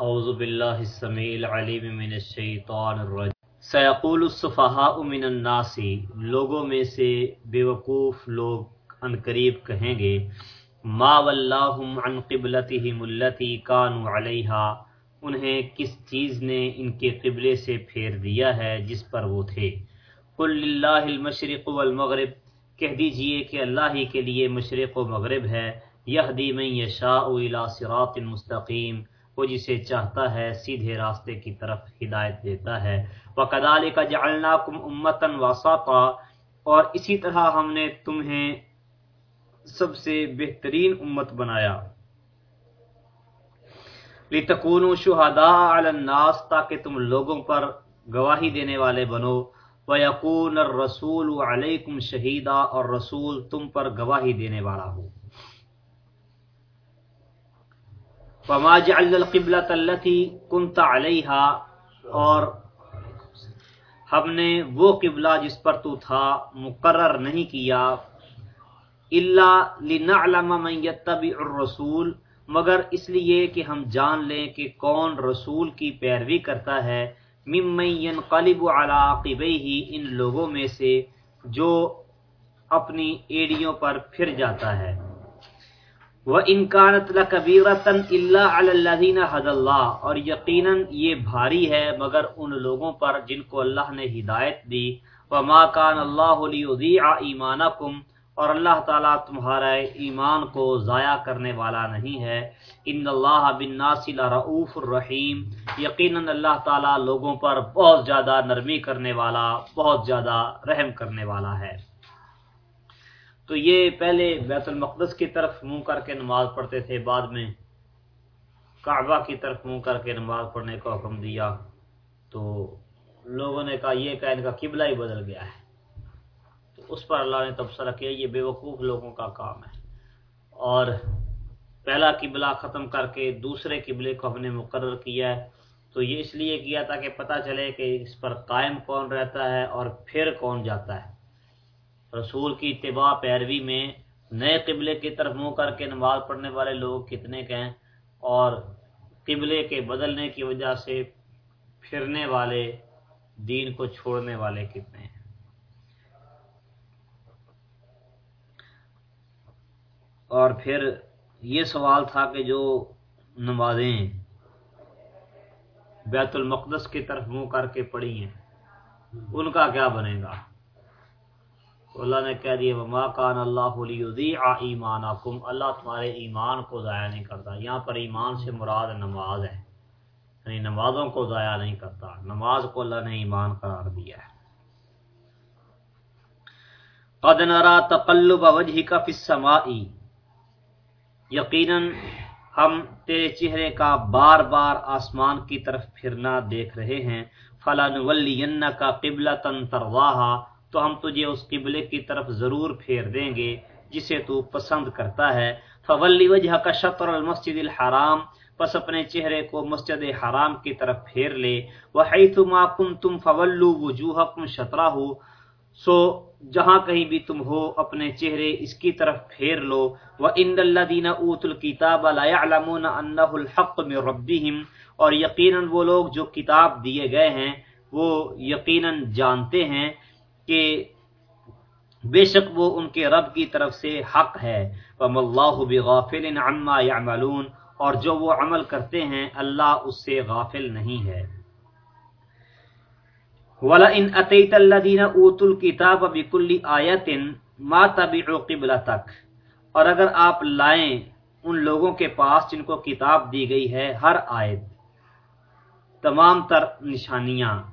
اعوذ باللہ السمیع العلیم من الشیطان الرجیم۔ سیقول الصفحاء من الناس، لوگوں میں سے بیوقوف لوگ ان قریب کہیں گے، ما واللہم عن قبلتہم اللتی کانوا علیہا، انہیں کس چیز نے ان کے قبلے سے پھیر دیا ہے جس پر وہ تھے؟ قل للہ المشرق والمغرب، کہہ دیجیے کہ اللہ ہی کے لیے مشرق و مغرب ہے، یہدی من یشاء الى صراط مستقیم۔ وہ جسے چاہتا ہے، سیدھے راستے کی طرف ہدایت دیتا ہے۔ وَقَدَالِكَ جَعَلْنَاكُمْ أُمَّةً وَسَطًا اور اسی طرح ہم نے تمہیں سب سے بہترین امت بنایا۔ لِتَكُونُوا شُهَدَاءَ عَلَى النَّاسِ تاکہ تم لوگوں پر گواہی دینے والے بنو۔ وَيَقُونَ الرَّسُولُ عَلَيْكُمْ شَهِيدًا۔ اور رسول تم پر گواہی دینے والا ہو۔ وما جعلنا القبلة التي كنت عليها۔ اور ہم نے وہ قبلہ جس پر تو تھا مقرر نہیں کیا۔ الا لنعلم من يتبع الرسول۔ مگر اس لیے کہ ہم جان لیں کہ کون رسول کی پیروی کرتا ہے۔ ممن ينقلب على عقبيه، ان لوگوں میں سے جو اپنی ایڑیوں پر پھر جاتا ہے۔ وہ انکانت لکبیرتن اللہ الذین حد اللہ اور یقیناً یہ بھاری ہے مگر ان لوگوں پر جن کو اللہ نے ہدایت دی، وما کان اللہ لیضیع ایمانکم اور اللہ تعالیٰ تمہارا ایمان کو ضائع کرنے والا نہیں ہے۔ ان اللہ بالناس لرؤوف الرحیم یقیناً اللہ تعالیٰ لوگوں پر بہت زیادہ نرمی کرنے والا، بہت زیادہ رحم کرنے والا ہے۔ تو یہ پہلے بیت المقدس کی طرف منہ کر کے نماز پڑھتے تھے، بعد میں کعبہ کی طرف منہ کر کے نماز پڑھنے کا حکم دیا۔ تو لوگوں نے کہا، یہ کہ ان کا قبلہ ہی بدل گیا ہے۔ تو اس پر اللہ نے تبصرہ کیا، یہ بے وقوف لوگوں کا کام ہے۔ اور پہلا قبلہ ختم کر کے دوسرے قبلے کو ہم نے مقرر کیا ہے۔ تو یہ اس لیے کیا تھا کہ پتہ چلے کہ اس پر قائم کون رہتا ہے اور پھر کون جاتا ہے۔ رسول کی اتباع پیروی میں نئے قبلے کی طرف منہ کر کے نماز پڑھنے والے لوگ کتنے کے ہیں اور قبلے کے بدلنے کی وجہ سے پھرنے والے دین کو چھوڑنے والے کتنے ہیں؟ اور پھر یہ سوال تھا کہ جو نمازیں بیت المقدس کی طرف منہ کر کے پڑھی ہیں، ان کا کیا بنے گا؟ تو اللہ نے کہہ دیا وما کان اللہ لیضیع ایمانکم اللہ تمہارے ایمان کو ضائع نہیں کرتا۔ یہاں پر ایمان سے مراد نماز ہے۔ یعنی نمازوں کو ضائع نہیں کرتا۔ نماز کو اللہ نے ایمان قرار دیا ہے۔ قد نرا تقلب وجهك في السماء۔ یقیناً ہم تیرے چہرے کا بار بار آسمان کی طرف پھرنا دیکھ رہے ہیں۔ فلانولینک قبلۃ ترضاها۔ تو ہم تجھے اس قبلے کی طرف ضرور پھیر دیں گے، جسے تو پسند کرتا ہے۔ فولی وجہ کا شطر المسجد الحرام، پس اپنے چہرے کو مسجد حرام کی طرف پھیر لے۔ وحیث وحیثما کنتم فولو وجوہکم شطرہ ہو سو جہاں کہیں بھی تم ہو، اپنے چہرے اس کی طرف پھیر لو۔ وَإِنَّ الَّذِينَ أُوتُوا الْكِتَابَ لَا يَعْلَمُونَ أَنَّهُ الْحَقُّ مِنْ رَبِّهِمْ، اور یقیناً وہ لوگ جو کتاب دیے گئے ہیں، وہ یقیناً جانتے ہیں۔ کہ بے شک وہ ان کے رب کی طرف سے حق ہے۔ وم اللہ بغافل عما يعملون۔ اور جو وہ عمل کرتے ہیں، اللہ اس سے غافل نہیں ہے۔ وَلَئِنْ أَتَيْتَ الَّذِينَ أُوتُوا الْكِتَابَ بِكُلِّ آيَةٍ مَا تَبِعُوا قِبْلَتَكَ۔ اور اگر آپ لائیں ان لوگوں کے پاس جن کو کتاب دی گئی ہے ہر آیت۔ تمام تر نشانیاں۔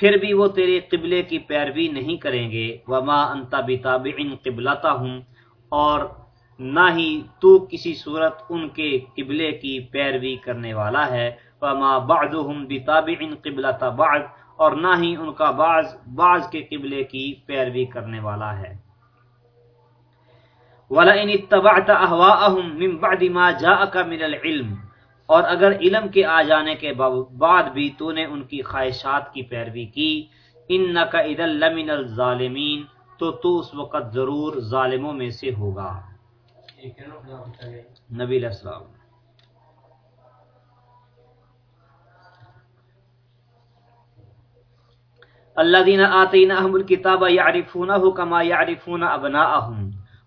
پھر بھی وہ تیرے قبلے کی پیروی نہیں کریں گے۔ وما انتا بتابع قبلتا ہوں اور نہ ہی تو کسی صورت ان کے قبلے کی پیروی کرنے والا ہے۔ وما بعضهم بتابع قبلتا بعض۔ اور نہ ہی ان کا بعض بعض کے قبلے کی پیروی کرنے والا ہے۔ وَلَئِنِ اتَّبَعْتَ أَهْوَاءَهُمْ مِنْ بَعْدِ مَا جَاءَكَ مِنَ الْعِلْمِ۔ اور اگر علم کے آ جانے کے بعد بھی تو نے ان کی خواہشات کی پیروی کی ان نہ کا عید المن الظالمین تو تو اس وقت ضرور ظالموں میں سے ہوگا۔ نبی علیہ السلام۔ اللہ دین آتین احم الکتاب یارفون کما یارفون ابنا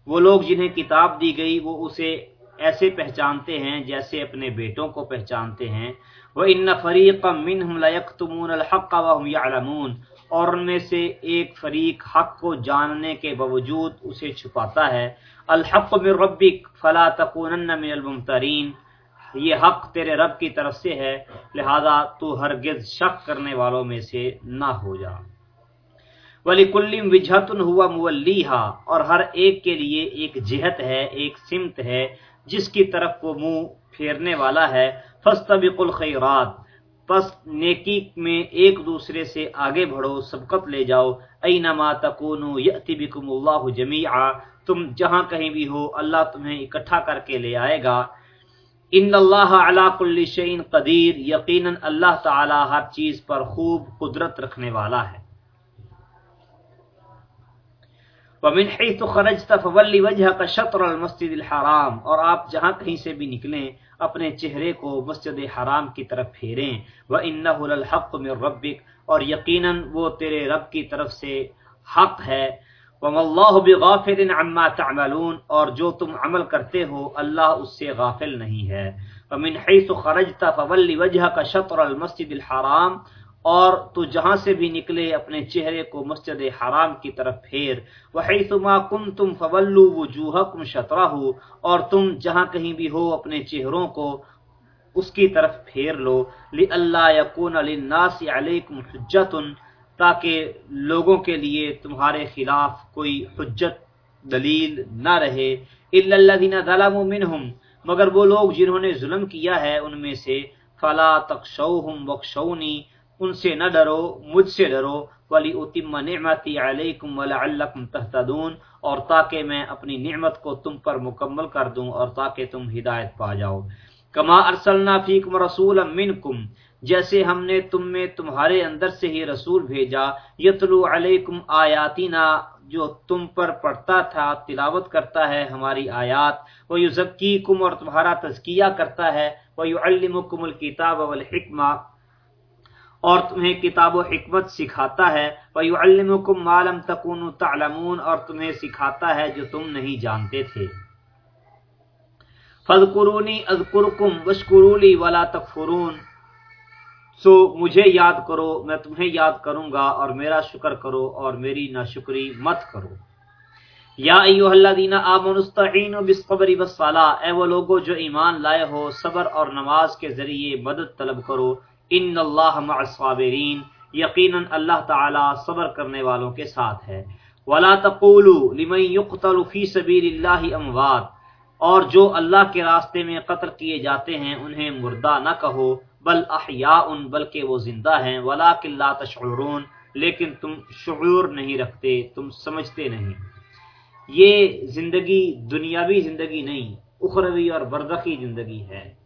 وہ لوگ جنہیں کتاب دی گئی وہ اسے ایسے پہچانتے ہیں جیسے اپنے بیٹوں کو پہچانتے ہیں۔ وہ ان فریق منہم لیکتمون الحق وهم يعلمون۔ اور ان میں سے ایک فریق حق کو جاننے کے باوجود اسے چھپاتا ہے۔ الحق من ربک فلا تکونن من الممترین یہ حق تیرے رب کی طرف سے ہے، لہذا تو ہرگز شک کرنے والوں میں سے نہ ہو جا۔ ولی کلم وجہتن ہوا مولیہا اور ہر ایک کے لیے ایک جہت ہے، ایک سمت ہے۔ جس کی طرف وہ منہ پھیرنے والا ہے فستبق الخیرات، پس نیکی میں ایک دوسرے سے آگے بڑھو، سبقت لے جاؤ، اینما تکونو یأتی بکم اللہ جمیعا، تم جہاں کہیں بھی ہو، اللہ تمہیں اکٹھا کر کے لے آئے گا۔ ان اللہ علا کل شعین قدیر، یقیناً اللہ تعالی ہر چیز پر خوب قدرت رکھنے والا ہے۔ ومن حیث خرجت فولی وجہ کا شطر المسجد الحرام، اور آپ جہاں کہیں سے بھی نکلیں، اپنے چہرے کو مسجد حرام کی طرف پھیریں۔ وَإِنَّهُ لَلْحَقُ مِن رَبِّكَ، اور یقیناً وہ تیرے رب کی طرف سے حق ہے۔ وَمَا اللَّهُ بِغَافِرٍ عَمَّا تَعْمَلُونَ، اور جو تم عمل کرتے ہو، اللہ اس سے غافل نہیں ہے۔ وَمِنْ حَيْثُ خَرَجْتَ فَوَلِّ وَجْهَكَ شَطْرَ الْمَسْجِدِ الْحَرَامِ اور تو جہاں سے بھی نکلے اپنے چہرے کو مسجد حرام کی طرف پھیر۔ وَحَيْثُمَا كُنْتُمْ فَوَلُّوا وُجُوهَكُمْ شَطْرَهُ اور تم جہاں کہیں بھی ہو اپنے چہروں کو اس کی طرف پھیر لو۔ لِأَلَّا يَكُونَ لِلنَّاسِ عَلَيْكُمْ حُجَّةٌ تاکہ لوگوں کے لیے تمہارے خلاف کوئی حجت دلیل نہ رہے۔ الا الذين ظلموا منهم مگر وہ لوگ جنہوں نے ظلم کیا ہے ان میں سے، فلا تخشوهم واخشوني ان سے نہ ڈرو، مجھ سے ڈرو ولی اتم نعمتی علیکم ولعلکم تهتدون اور تاکہ میں اپنی نعمت کو تم پر مکمل کر دوں اور تاکہ تم ہدایت پا جاؤ۔ کما ارسلنا فیکم رسولا منکم، جیسے ہم نے تم میں تمہارے اندر سے ہی رسول بھیجا، یتلو علیکم آیاتنا، جو تم پر پڑھتا تھا، تلاوت کرتا ہے ہماری آیات وہ یزکیکم اور تمہارا تزکیہ کرتا ہے وہ یعلمکم الکتاب والحکمہ۔ اور تمہیں کتاب و حکمت سکھاتا ہے۔ وہ یعلمکم ما لم تکونوا تعلمون اور تمہیں سکھاتا ہے جو تم نہیں جانتے تھے۔ فذکرونی اذکرکم واشکروا ولا تکفرون سو مجھے یاد کرو، میں تمہیں یاد کروں گا اور میرا شکر کرو اور میری ناشکری مت کرو۔ یا ایوہ الذین آمنوا استعینوا بالصبر والصلاة۔ اے وہ لوگو جو ایمان لائے ہو، صبر اور نماز کے ذریعے مدد طلب کرو۔ ان اللہ مع الصابرین، یقینا اللہ تعالی صبر کرنے والوں کے ساتھ ہے۔ ولا تقولوا لمن يقتل في سبيل الله اموات اور جو اللہ کے راستے میں قتل کیے جاتے ہیں، انہیں مردہ نہ کہو، بل احیاء، بلکہ وہ زندہ ہیں۔ ولیکن لا تشعرون۔ لیکن تم شعور نہیں رکھتے، تم سمجھتے نہیں۔ یہ زندگی دنیاوی زندگی نہیں، اخروی اور بردخی زندگی ہے۔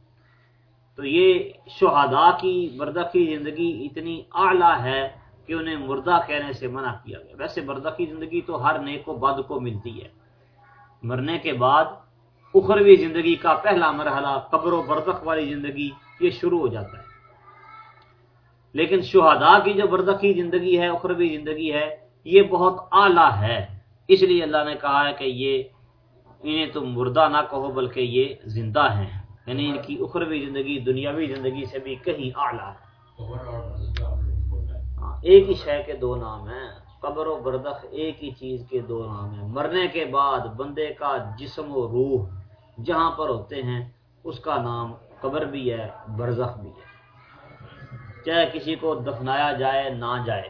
تو یہ شہداء کی بردخی زندگی اتنی اعلیٰ ہے کہ انہیں مردہ کہنے سے منع کیا گیا۔ ویسے بردخی زندگی تو ہر نیک و بد کو ملتی ہے۔ مرنے کے بعد اخروی زندگی کا پہلا مرحلہ، قبر و بردخ والی زندگی، یہ شروع ہو جاتا ہے۔ لیکن شہداء کی جو بردخی زندگی ہے، اخروی زندگی ہے، یہ بہت اعلیٰ ہے۔ اس لیے اللہ نے کہا ہے کہ یہ انہیں تم مردہ نہ کہو، بلکہ یہ زندہ ہیں۔ یعنی ان کی اخروی زندگی دنیاوی زندگی سے بھی کہیں اعلیٰ ہے۔ ہاں، ایک ہی شے کے دو نام ہیں۔ قبر و بردخ ایک ہی چیز کے دو نام ہیں۔ مرنے کے بعد بندے کا جسم و روح جہاں پر ہوتے ہیں اس کا نام قبر بھی ہے برزخ بھی ہے۔ چاہے کسی کو دفنایا جائے نہ جائے۔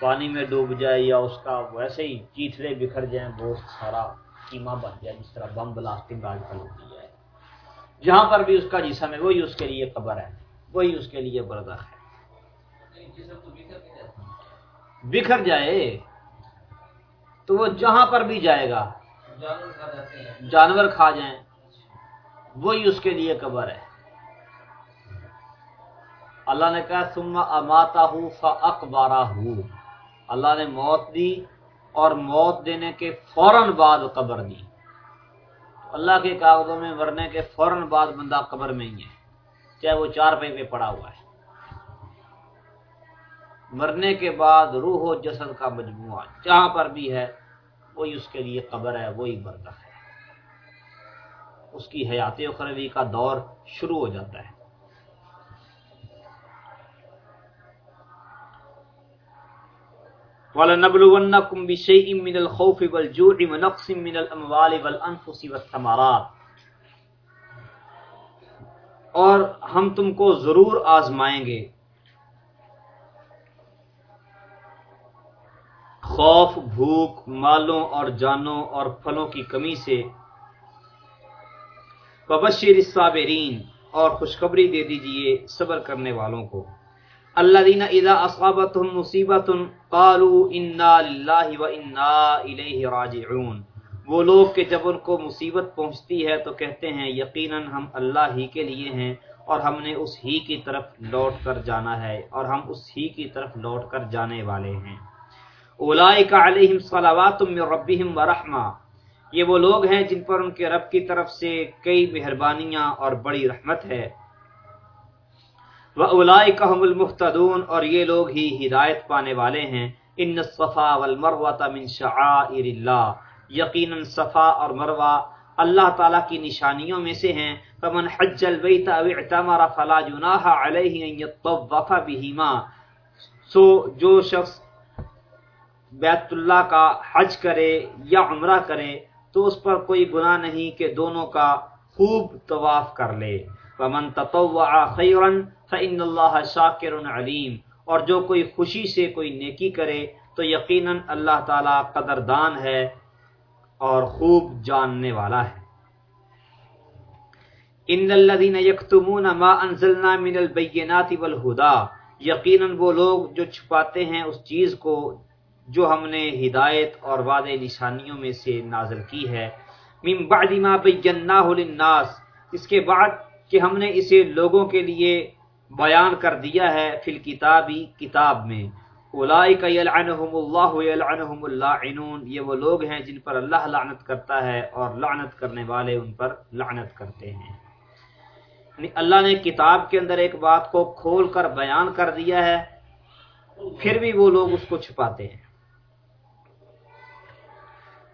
پانی میں ڈوب جائے یا اس کا ویسے ہی چیتڑے بکھر جائیں گوشت سارا قیمہ بن جائے جس طرح بم بلاسٹنگ آج کل ہوتی ہے جہاں پر بھی اس کا جسم ہے، وہی اس کے لیے قبر ہے، وہی اس کے لیے برزخ ہے۔ بکھر جائے، تو وہ جہاں پر بھی جائے گا، جانور کھا جائیں، وہی اس کے لیے قبر ہے۔ اللہ نے کہا، ثم اماتا ہوں فاقبارہ ہوں اللہ نے موت دی اور موت دینے کے فوراً بعد قبر دی۔ اللہ کے کاغذوں میں مرنے کے فوراً بعد بندہ قبر میں ہی ہے۔ چاہے وہ چار پہ پہ پڑا ہوا ہے۔ مرنے کے بعد روح و جسد کا مجموعہ جہاں پر بھی ہے، وہی اس کے لیے قبر ہے، وہی برزخ ہے۔ اس کی حیات اخروی کا دور شروع ہو جاتا ہے۔ وَلَنَبْلُوَنَّكُمْ بِشَيْءٍ مِّنَ الْخَوْفِ وَالْجُوعِ وَنَقْصٍ مِّنَ الْأَمْوَالِ وَالْأَنفُسِ وَالثَّمَرَاتِ. اور ہم تم کو ضرور آزمائیں گے. خوف، بھوک، مالوں اور جانوں اور پھلوں کی کمی سے وبشر الصابرین اور خوشخبری دے دیجیے صبر کرنے والوں کو. اللہ اذا اصابتهم مصیبت قالوا انا للہ و انا الیہ راجعون۔ وہ لوگ کہ جب ان کو مصیبت پہنچتی ہے تو کہتے ہیں، یقیناً ہم اللہ ہی کے لیے ہیں اور ہم نے اس ہی کی طرف لوٹ کر جانا ہے اور ہم اس ہی کی طرف لوٹ کر جانے والے ہیں۔ اولئک علیہم صلوات من ربہم ورحمہ یہ وہ لوگ ہیں جن پر ان کے رب کی طرف سے کئی مہربانیاں اور بڑی رحمت ہے۔ وہ اولائی المحتدون اور یہ لوگ ہی ہدایت پانے والے ہیں۔ ان صفا والمروہ من شعائر اللہ یقیناً صفا اور مروہ اللہ تعالیٰ کی نشانیوں میں سے ہیں۔ فمن حج البیت او اعتمر فلا جناح علیہ ان یطوف بہما سو جو شخص بیت اللہ کا حج کرے یا عمرہ کرے تو اس پر کوئی گناہ نہیں کہ دونوں کا خوب طواف کر لے۔ ومن تطوع خیرا فإن اللہ شاکر علیم اور جو کوئی خوشی سے کوئی نیکی کرے، تو یقیناً اللہ تعالی قدردان ہے اور خوب جاننے والا ہے۔ ان الذين يكتمون ما انزلنا من البينات والهدى۔ یقیناً وہ لوگ جو چھپاتے ہیں اس چیز کو جو ہم نے ہدایت اور وعد نشانیوں میں سے نازل کی ہے۔ من بعد ما بیناہ للناس۔ اس کے بعد کہ ہم نے اسے لوگوں کے لیے بیان کر دیا ہے فی الکتابی کتاب میں۔ اولئک یلعنہم اللہ یلعنہم اللاعنون یہ وہ لوگ ہیں جن پر اللہ لعنت کرتا ہے اور لعنت کرنے والے ان پر لعنت کرتے ہیں۔ یعنی اللہ نے کتاب کے اندر ایک بات کو کھول کر بیان کر دیا ہے، پھر بھی وہ لوگ اس کو چھپاتے ہیں۔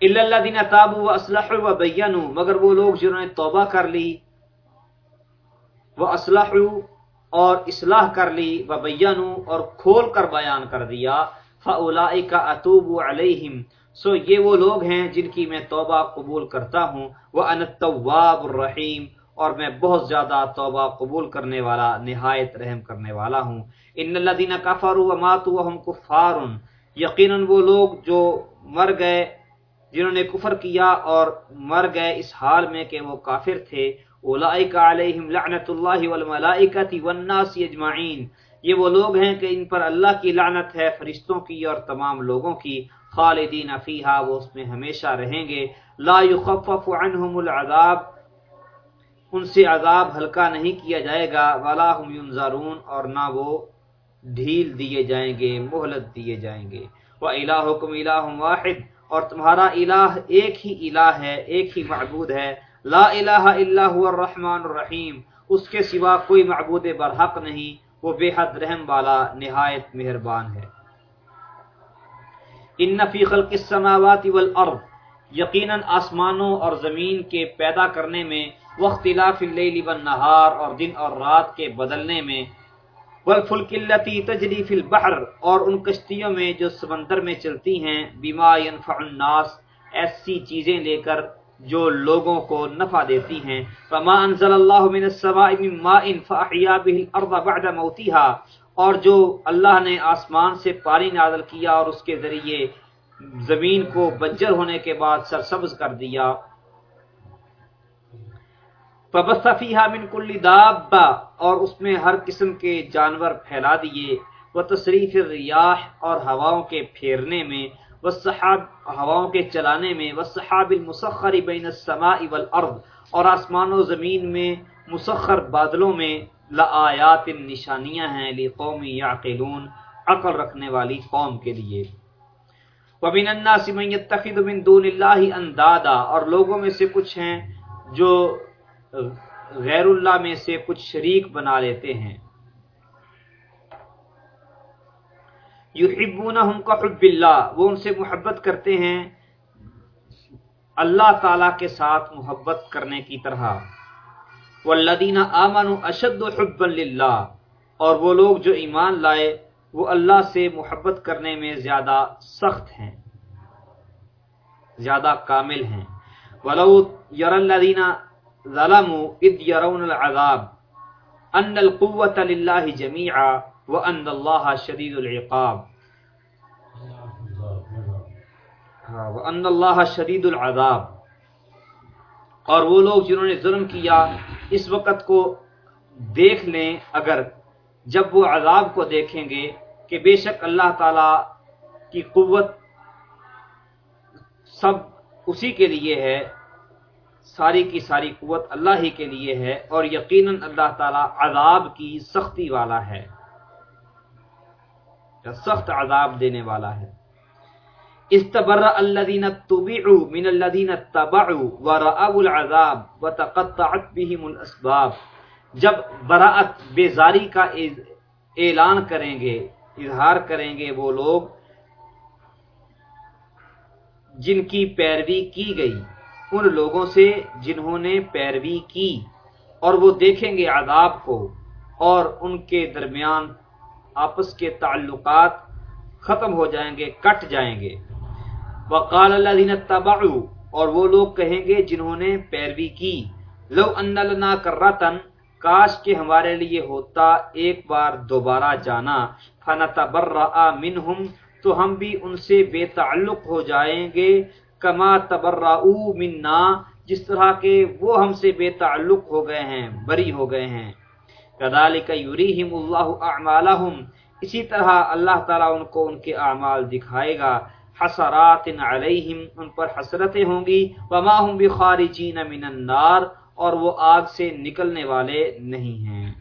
اللہ دین تاب و اسلح و بین مگر وہ لوگ جنہوں نے توبہ کر لی، وہ اسلح اور اصلاح کر لی و بین اور کھول کر بیان کر دیا۔ فلا کا اطوب علیہم سو یہ وہ لوگ ہیں جن کی میں توبہ قبول کرتا ہوں۔ وہ انتواب الرحیم اور میں بہت زیادہ توبہ قبول کرنے والا، نہایت رحم کرنے والا ہوں۔ ان اللہ دین کفر و ماتو ہم کفار یقیناً وہ لوگ جو مر گئے، جنہوں نے کفر کیا اور مر گئے اس حال میں کہ وہ کافر تھے اولئک علیہم لعنت اللہ والملائکۃ والناس اجمعین۔ یہ وہ لوگ ہیں کہ ان پر اللہ کی لعنت ہے فرشتوں کی اور تمام لوگوں کی۔ خالدین فیہا، وہ اس میں ہمیشہ رہیں گے۔ لا یخفف عنہم العذاب۔ ان سے عذاب ہلکا نہیں کیا جائے گا۔ ولا هم ينظرون اور نہ وہ ڈھیل دیے جائیں گے، مہلت دیے جائیں گے۔ وَإِلَٰهُكُمْ إِلَٰهٌ وَاحِدٌ۔ اور تمہارا الہ ایک ہی الہ ہے، ایک ہی معبود ہے۔ لا الہ الا هو الرحمن الرحیم، اس کے سوا کوئی معبود برحق نہیں، وہ بے حد رحم والا نہایت مہربان ہے۔ ان فی خلق السماوات والارض، یقیناً آسمانوں اور زمین کے پیدا کرنے میں، واختلاف اللیل والنہار اور دن اور رات کے بدلنے میں، والفلک التي تجری فی البحر اور ان کشتیوں میں جو سمندر میں چلتی ہیں، بما ينفع الناس، ایسی چیزیں لے کر جو لوگوں کو نفع دیتی ہیں۔ فما انزل اللہ من السماء من ماء فاحیا به الارض بعد موتها۔ اور جو اللہ نے آسمان سے پانی نازل کیا اور اس کے ذریعے زمین کو بنجر ہونے کے بعد سرسبز کر دیا۔ فبصفیہ من کل دابا اور اس میں ہر قسم کے جانور پھیلا دیے۔ وہ تصریف ریاح اور ہواؤں کے پھیرنے میں۔ وہ صحاب ہواؤں کے چلانے میں وہ صحاب المسخر بین السماء والارض، اور آسمان و زمین میں مسخر بادلوں میں لآیات نشانیاں ہیں لقوم یعقلون، عقل رکھنے والی قوم کے لیے۔ ومن الناس من يتخذ من دون الله اندادا، اور لوگوں میں سے کچھ ہیں جو غیر اللہ میں سے کچھ شریک بنا لیتے ہیں۔ یحبونہم کا حب اللہ وہ ان سے محبت کرتے ہیں اللہ تعالی کے ساتھ محبت کرنے کی طرح۔ والذین آمنوا اشد حبا للہ اور وہ لوگ جو ایمان لائے، وہ اللہ سے محبت کرنے میں زیادہ سخت ہیں، زیادہ کامل ہیں۔ ولو یر الذین ظلموا اذ يرون العذاب ان القوة للہ جميعا وان اللہ شدید العقاب ہاں، وان اللہ شدید العذاب اور وہ لوگ جنہوں نے ظلم کیا اس وقت کو دیکھ لیں اگر جب وہ عذاب کو دیکھیں گے کہ بے شک اللہ تعالی کی قوت سب اسی کے لیے ہے ساری کی ساری قوت اللہ ہی کے لیے ہے اور یقیناً اللہ تعالی عذاب کی سختی والا ہے۔ سخت عذاب دینے والا ہے۔ استبرأ الذين تبعوا من الذين تبعوا ورأوا العذاب وتقطعت بهم الاسباب جب براءت، بیزاری کا اعلان کریں گے، اظہار کریں گے وہ لوگ جن کی پیروی کی گئی، ان لوگوں سے جنہوں نے پیروی کی، اور وہ دیکھیں گے عذاب کو اور ان کے درمیان آپس کے تعلقات ختم ہو جائیں گے، کٹ جائیں گے۔ وقال الذين تبعوا اور وہ لوگ کہیں گے جنہوں نے پیروی کی، لو ان لنا کرتن کاش کہ ہمارے لیے ہوتا ایک بار دوبارہ جانا، فنتبرأ منهم تو ہم بھی ان سے بے تعلق ہو جائیں گے، کما تبرؤوا منا، جس طرح کہ وہ ہم سے بے تعلق ہو گئے ہیں، بری ہو گئے ہیں۔ کذالک یریہم اللہ اعمالهم اسی طرح اللہ تعالی ان کو ان کے اعمال دکھائے گا۔ حسرات علیہم، ان پر حسرتیں ہوں گی۔ وما هم بخارجین من النار، اور وہ آگ سے نکلنے والے نہیں ہیں۔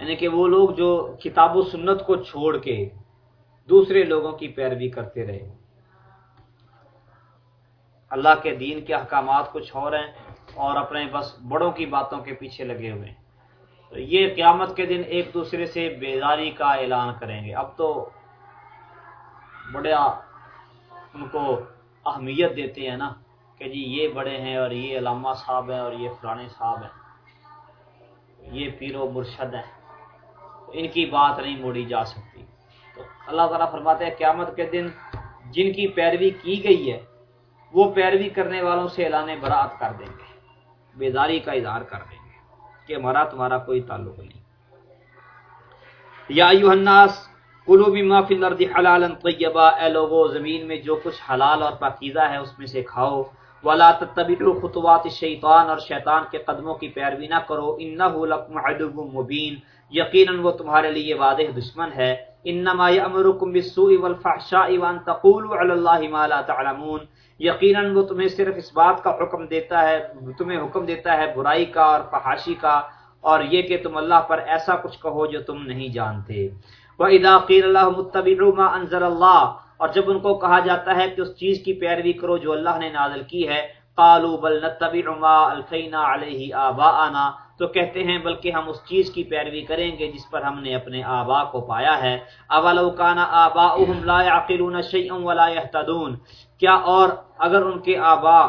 یعنی کہ وہ لوگ جو کتاب و سنت کو چھوڑ کے دوسرے لوگوں کی پیروی کرتے رہے۔ اللہ کے دین کے احکامات کچھ اور ہیں۔ اور اپنے بس بڑوں کی باتوں کے پیچھے لگے ہوئے تو یہ قیامت کے دن ایک دوسرے سے بیداری کا اعلان کریں گے۔ اب تو بڑا ان کو اہمیت دیتے ہیں نا کہ جی یہ بڑے ہیں اور یہ علامہ صاحب ہیں اور یہ فلانے صاحب ہیں۔ یہ پیر و مرشد ہیں۔ ان کی بات نہیں موڑی جا سکتی۔ تو اللہ تعالیٰ فرماتے ہیں قیامت کے دن جن کی پیروی کی گئی ہے، وہ پیروی کرنے والوں سے اعلان برات کر دیں گے۔ بیداری کا اظہار کر دیں گے کہ ہمارا تمہارا کوئی تعلق نہیں۔ یا الناس، کلو بھی ما فی الارض حلالا طیبا، اے لوگو، زمین میں جو کچھ حلال اور پاکیزہ ہے اس میں سے کھاؤ۔ ولا تتبعوا خطوات الشیطان اور شیطان کے قدموں کی پیروی نہ کرو انه لکم عدو مبین۔ یقینا وہ تمہارے لیے واضح دشمن ہے۔ انما یامرکم بالسوء والفحشاء وان تقولوا علی اللہ ما لا تعلمون. یقینا وہ تمہیں صرف اس بات کا حکم دیتا ہے، تمہیں حکم دیتا ہے برائی کا اور فحاشی کا، اور یہ کہ تم اللہ پر ایسا کچھ کہو جو تم نہیں جانتے۔ وَإِذَا قِيلَ اللَّهُ مُتَّبِعُوا مَا أَنزَلَ اللَّهُ، اور جب ان کو کہا جاتا ہے کہ اس چیز کی پیروی کرو جو اللہ نے نازل کی ہے، قَالُوا بَلْ نَتَّبِعُ مَا أَلْفَيْنَا عَلَيْهِ آبَاءَنَا تو کہتے ہیں، بلکہ ہم اس چیز کی پیروی کریں گے جس پر ہم نے اپنے آبا کو پایا ہے۔ اولو کان آباؤہم لا يعقلون شیئا ولا يهتدون کیا اور اگر ان کے آبا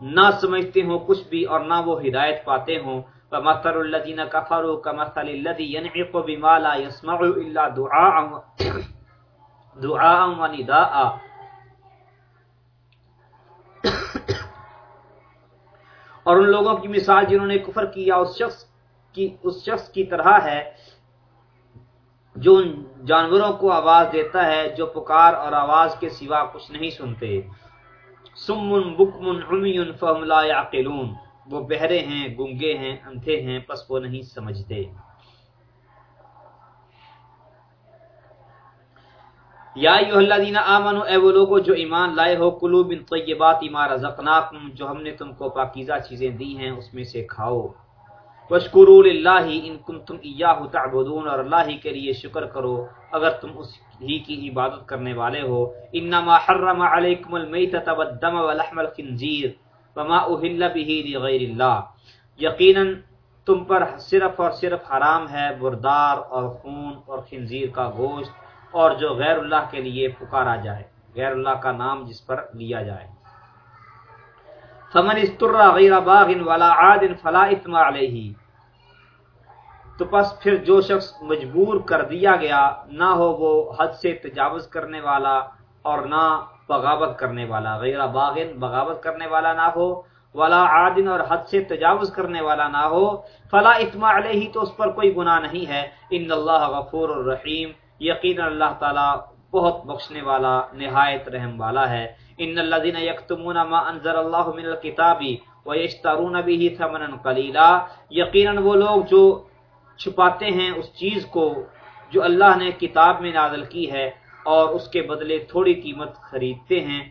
نہ سمجھتے ہوں، کچھ بھی اور نہ وہ ہدایت پاتے ہوں، فمثل الذين كفروا كمثل الذي ينعق بما لا يسمع الا دعاء دعاء ونداء اور ان لوگوں کی مثال جنہوں نے کفر کیا، اس شخص کی، اس شخص کی طرح ہے، جو ان جانوروں کو آواز دیتا ہے، جو پکار اور آواز کے سوا کچھ نہیں سنتے۔ سمن، بکمن عمی فہم لا يعقلون وہ بہرے ہیں، گنگے ہیں، اندھے ہیں، پس وہ نہیں سمجھتے۔ یا ایوہ الذین آمنوا، اے وہ لوگو جو ایمان لائے ہو، کلو من طیبات ما رزقناکم، جو ہم نے تم کو پاکیزہ چیزیں دی ہیں، اس میں سے کھاؤ۔ وشکروا للہ ان کنتم ایاہ تعبدون، اور اللہ کے لیے شکر کرو، اگر تم اس ہی کی عبادت کرنے والے ہو۔ انما حرم علیکم المیتۃ والدم ولحم الخنزیر وما اہل به لغیر اللہ۔ یقینا تم پر صرف اور صرف حرام ہے، بردار اور خون اور خنزیر کا گوشت۔ اور جو غیر اللہ کے لیے پکارا جائے، غیر اللہ کا نام جس پر لیا جائے۔ فمن استرا غیر باغ ولا عاد فلا اثم علیہ تو پس پھر جو شخص مجبور کر دیا گیا، نہ ہو وہ حد سے تجاوز کرنے والا اور نہ بغاوت کرنے والا، غیر باغن بغاوت کرنے والا نہ ہو، ولا عادن اور حد سے تجاوز کرنے والا نہ ہو، فلا اتما علیہ تو اس پر کوئی گناہ نہیں ہے۔ ان اللہ غفور الرحیم یقین اللہ تعالی بہت بخشنے والا، نہایت رحم والا ہے۔ ان الذين يكتمون ما انزل الله من الكتاب ويشترون به ثمنا قليلا یقینا وہ لوگ جو چھپاتے ہیں اس چیز کو جو اللہ نے کتاب میں نازل کی ہے اور اس کے بدلے تھوڑی قیمت خریدتے ہیں۔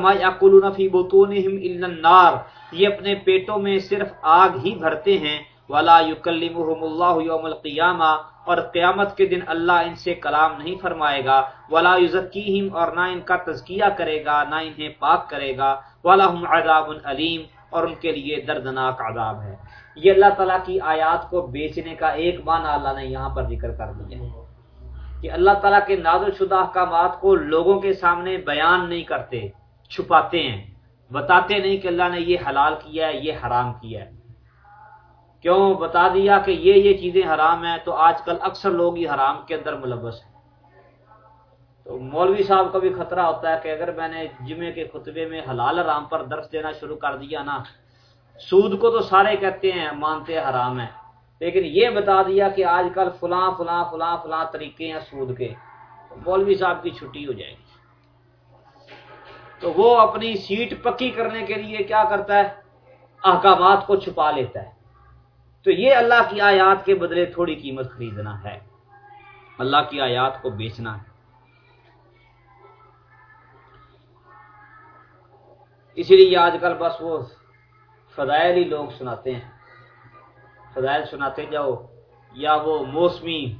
ما یاکلون فی بطونہم الا النار۔ یہ اپنے پیٹوں میں صرف آگ ہی بھرتے ہیں۔ ولا یکلمہم اللہ یوم القیامہ اور قیامت کے دن اللہ ان سے کلام نہیں فرمائے گا۔ ولا یزکیہم اور نہ ان کا تزکیہ کرے گا، نہ انہیں پاک کرے گا۔ ولہم عذاب علیم اور ان کے لیے دردناک عذاب ہے۔ یہ اللہ تعالیٰ کی آیات کو بیچنے کا ایک معنی اللہ نے یہاں پر ذکر کر دیا کہ اللہ تعالیٰ کے نازل شدہ احکامات کو لوگوں کے سامنے بیان نہیں کرتے، چھپاتے ہیں۔ بتاتے نہیں کہ اللہ نے یہ حلال کیا ہے، یہ حرام کیا ہے۔ کیوں بتا دیا کہ یہ یہ چیزیں حرام ہیں تو آج کل اکثر لوگ یہ حرام کے اندر ملوث ہیں۔ تو مولوی صاحب کا بھی خطرہ ہوتا ہے کہ اگر میں نے جمعے کے خطبے میں حلال حرام پر درس دینا شروع کر دیا نا، سود کو تو سارے کہتے ہیں، مانتے حرام ہے لیکن یہ بتا دیا کہ آج کل فلاں فلاں فلاں فلاں طریقے ہیں سود کے مولوی صاحب کی چھٹی ہو جائے گی۔ تو وہ اپنی سیٹ پکی کرنے کے لیے کیا کرتا ہے؟ احکامات کو چھپا لیتا ہے۔ تو یہ اللہ کی آیات کے بدلے تھوڑی قیمت خریدنا ہے۔ اللہ کی آیات کو بیچنا ہے۔ اسی لیے آج کل بس وہ فضائل ہی لوگ سناتے ہیں۔ فضائل سناتے جاؤ۔ یا وہ موسمی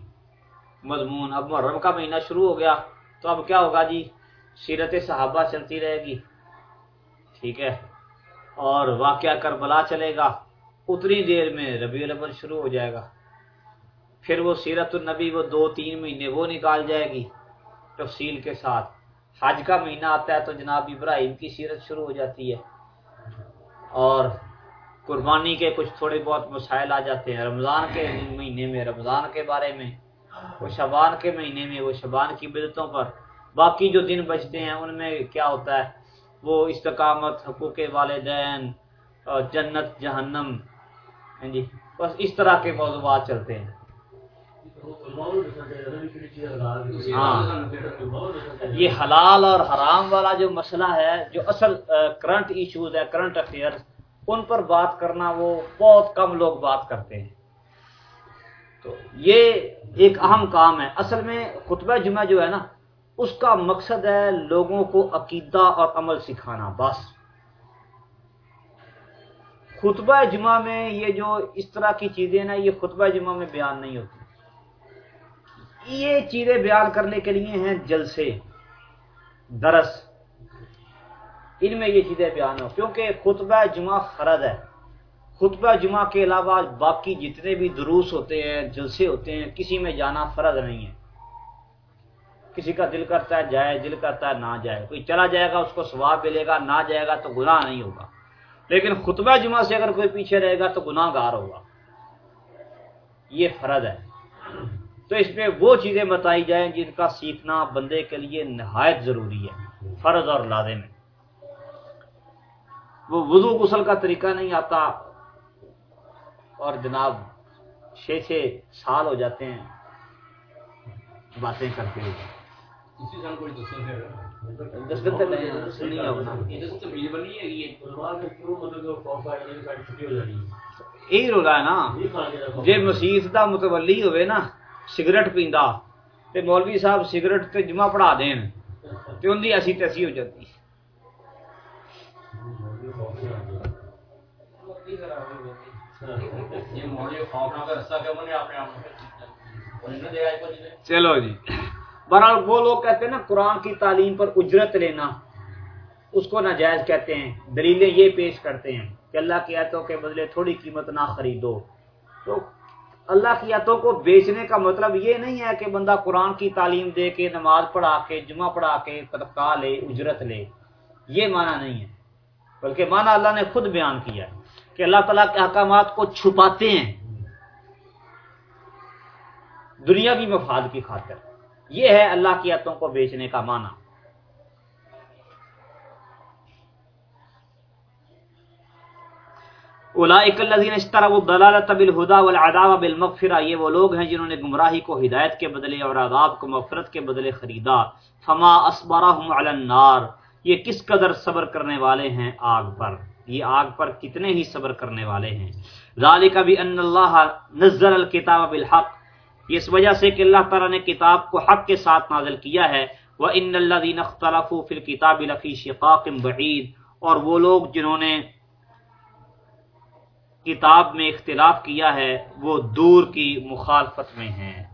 مضمون، اب محرم کا مہینہ شروع ہو گیا۔ تو اب کیا ہوگا جی؟ سیرت صحابہ چلتی رہے گی۔ ٹھیک ہے۔ اور واقعہ کربلا چلے گا۔ اتنی دیر میں ربیع الاول شروع ہو جائے گا۔ پھر وہ سیرت النبی وہ دو تین مہینے وہ نکال جائے گی تفصیل کے ساتھ۔ حج کا مہینہ آتا ہے تو جناب ابراہیم کی سیرت شروع ہو جاتی ہے۔ اور قربانی کے کچھ تھوڑے بہت مسائل آ جاتے ہیں۔ رمضان کے مہینے میں، رمضان کے بارے میں، وہ شبان کے مہینے میں، وہ شبان کی بدتوں پر۔ باقی جو دن بچتے ہیں ان میں کیا ہوتا ہے؟ وہ استقامت، حقوق والدین، جنت، جہنم ہاں جی۔ بس اس طرح کے موضوعات چلتے ہیں۔ ہاں۔ یہ حلال اور حرام والا جو مسئلہ ہے، جو اصل کرنٹ ایشوز ہے کرنٹ افیئر ان پر بات کرنا وہ بہت کم لوگ بات کرتے ہیں۔ تو یہ ایک اہم کام ہے۔ اصل میں خطبہ جمعہ جو ہے نا، اس کا مقصد ہے لوگوں کو عقیدہ اور عمل سکھانا، بس۔ خطبہ جمعہ میں یہ جو اس طرح کی چیزیں نا، یہ خطبہ جمعہ میں بیان نہیں ہوتی۔ یہ چیزیں بیان کرنے کے لیے ہیں جلسے، درس۔ ان میں یہ چیزیں بیان ہو کیونکہ خطبہ جمعہ فرد ہے۔ خطبہ جمعہ کے علاوہ باقی جتنے بھی دروس ہوتے ہیں، جلسے ہوتے ہیں، کسی میں جانا فرد نہیں ہے۔ کسی کا دل کرتا ہے، جائے، دل کرتا ہے، نہ جائے۔ کوئی چلا جائے گا، اس کو ثواب ملے گا، نہ جائے گا تو گناہ نہیں ہوگا۔ لیکن خطبہ جمعہ سے اگر کوئی پیچھے رہے گا تو گناہ گار ہوگا۔ یہ فرد ہے۔ تو اس میں وہ چیزیں بتائی جائیں جن کا سیکھنا بندے کے لیے نہایت ضروری ہے، فرض اور لازم ہے۔ وہ وضو غسل کا طریقہ نہیں آتا۔ اور جناب چھ چھ سال ہو جاتے ہیں۔ باتیں کرتے ہوئے یہی رولا ہے نا۔ جی مسیح کا متولی ہوئے نا سگریٹ پیندا تے مولوی صاحب سگریٹ تے جمعہ پڑھا دین تے ان دی ایسی تیسی ہو جاتی۔ چلو جی۔ بہرحال وہ لوگ کہتے ہیں نا، قرآن کی تعلیم پر اجرت لینا۔ اس کو ناجائز کہتے ہیں۔ دلیلیں یہ پیش کرتے ہیں کہ اللہ کی آیتوں کے بدلے تھوڑی قیمت نہ خریدو۔ تو اللہ کی آیتوں کو بیچنے کا مطلب یہ نہیں ہے کہ بندہ قرآن کی تعلیم دے کے، نماز پڑھا کے، جمعہ پڑھا کے تنخواہ لے، اجرت لے۔ یہ معنی نہیں ہے۔ بلکہ معنی اللہ نے خود بیان کیا ہے کہ اللہ تعالیٰ کے احکامات کو چھپاتے ہیں۔ دنیاوی مفاد کی خاطر۔ یہ ہے اللہ کی آیتوں کو بیچنے کا معنی۔ اولائک الذین اشتروا الضلالۃ بالهدى والعذاب بالمغفرہ، یہ وہ لوگ ہیں جنہوں نے گمراہی کو ہدایت کے بدلے اور عذاب کو مغفرت کے بدلے خریدا۔ فما اسبرہم علی النار، یہ کس قدر صبر کرنے والے ہیں آگ پر؟ یہ آگ پر کتنے ہی صبر کرنے والے ہیں۔ ذالک بھی ان اللہ نزل الکتاب بالحق اس وجہ سے کہ اللہ تعالیٰ نے کتاب کو حق کے ساتھ نازل کیا ہے۔ وہ ان اللہ اختلافو فی الکتاب لفی شقاق بعید اور وہ لوگ جنہوں نے کتاب میں اختلاف کیا ہے، وہ دور کی مخالفت میں ہیں۔